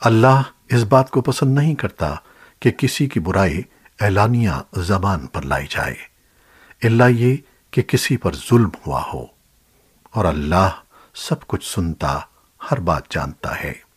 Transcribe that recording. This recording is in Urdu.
اللہ اس بات کو پسند نہیں کرتا کہ کسی کی برائی اعلانیہ زبان پر لائی جائے اللہ یہ کہ کسی پر ظلم ہوا ہو۔ اور اللہ سب کچھ سنتا، ہر بات جانتا ہے۔